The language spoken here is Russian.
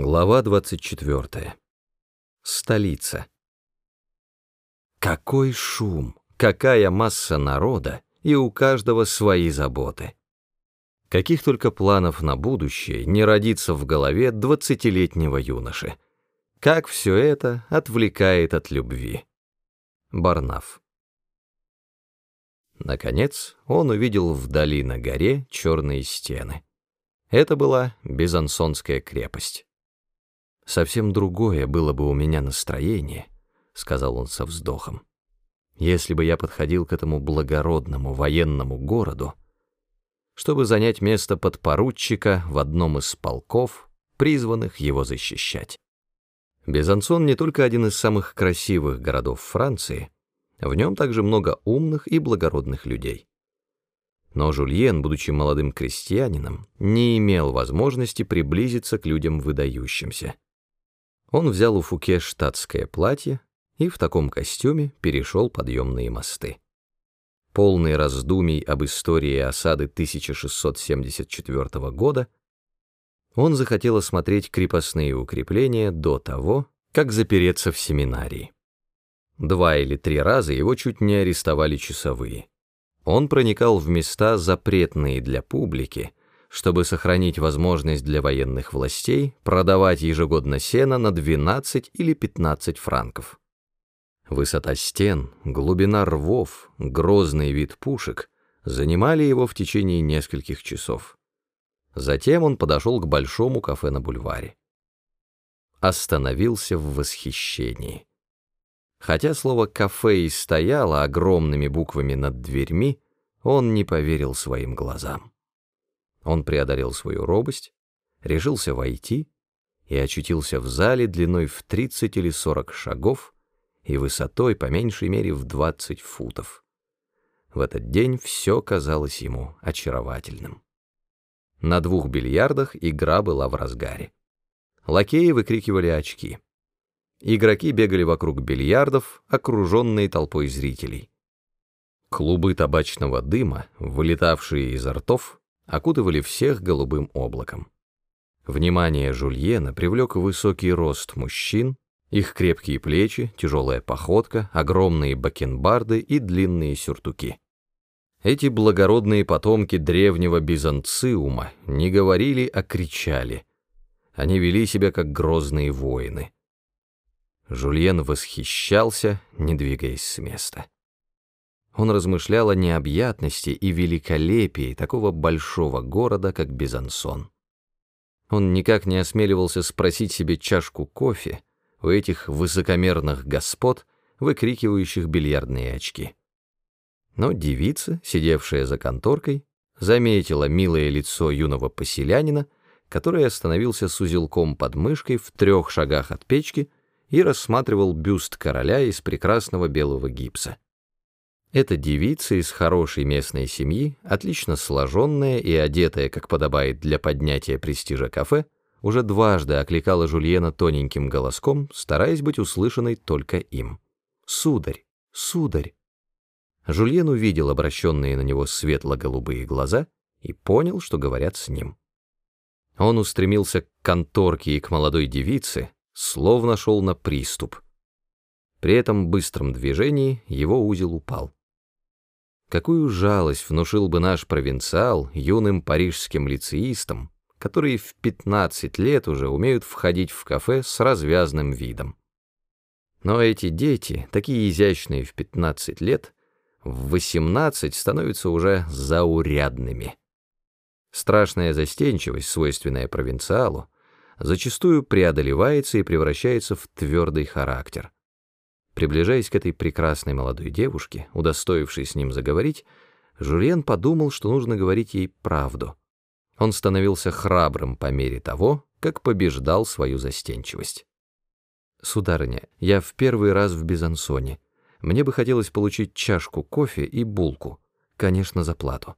Глава 24. Столица. Какой шум, какая масса народа, и у каждого свои заботы. Каких только планов на будущее не родится в голове двадцатилетнего юноши. Как все это отвлекает от любви. Барнаф. Наконец он увидел вдали на горе черные стены. Это была Бизансонская крепость. «Совсем другое было бы у меня настроение», — сказал он со вздохом, «если бы я подходил к этому благородному военному городу, чтобы занять место подпоручика в одном из полков, призванных его защищать. Безансон не только один из самых красивых городов Франции, в нем также много умных и благородных людей. Но Жульен, будучи молодым крестьянином, не имел возможности приблизиться к людям выдающимся. Он взял у Фуке штатское платье и в таком костюме перешел подъемные мосты. Полный раздумий об истории осады 1674 года, он захотел осмотреть крепостные укрепления до того, как запереться в семинарии. Два или три раза его чуть не арестовали часовые. Он проникал в места, запретные для публики, чтобы сохранить возможность для военных властей продавать ежегодно сено на 12 или 15 франков. Высота стен, глубина рвов, грозный вид пушек занимали его в течение нескольких часов. Затем он подошел к большому кафе на бульваре. Остановился в восхищении. Хотя слово «кафе» и стояло огромными буквами над дверьми, он не поверил своим глазам. Он преодолел свою робость, решился войти и очутился в зале длиной в 30 или 40 шагов и высотой по меньшей мере в 20 футов. В этот день все казалось ему очаровательным. На двух бильярдах игра была в разгаре. Лакеи выкрикивали очки. Игроки бегали вокруг бильярдов, окруженные толпой зрителей. Клубы табачного дыма, вылетавшие изо ртов, окутывали всех голубым облаком. Внимание Жульена привлек высокий рост мужчин, их крепкие плечи, тяжелая походка, огромные бакенбарды и длинные сюртуки. Эти благородные потомки древнего Бизанциума не говорили, а кричали. Они вели себя как грозные воины. Жульен восхищался, не двигаясь с места. Он размышлял о необъятности и великолепии такого большого города, как Безансон. Он никак не осмеливался спросить себе чашку кофе у этих высокомерных господ, выкрикивающих бильярдные очки. Но девица, сидевшая за конторкой, заметила милое лицо юного поселянина, который остановился с узелком под мышкой в трех шагах от печки и рассматривал бюст короля из прекрасного белого гипса. Эта девица из хорошей местной семьи, отлично сложенная и одетая, как подобает для поднятия престижа кафе, уже дважды окликала Жульена тоненьким голоском, стараясь быть услышанной только им. «Сударь! Сударь!» Жульен увидел обращенные на него светло-голубые глаза и понял, что говорят с ним. Он устремился к конторке и к молодой девице, словно шел на приступ. При этом быстром движении его узел упал. Какую жалость внушил бы наш провинциал юным парижским лицеистам, которые в 15 лет уже умеют входить в кафе с развязным видом. Но эти дети, такие изящные в 15 лет, в 18 становятся уже заурядными. Страшная застенчивость, свойственная провинциалу, зачастую преодолевается и превращается в твердый характер. Приближаясь к этой прекрасной молодой девушке, удостоившей с ним заговорить, Жюльен подумал, что нужно говорить ей правду. Он становился храбрым по мере того, как побеждал свою застенчивость. «Сударыня, я в первый раз в Безансоне. Мне бы хотелось получить чашку кофе и булку, конечно, за плату».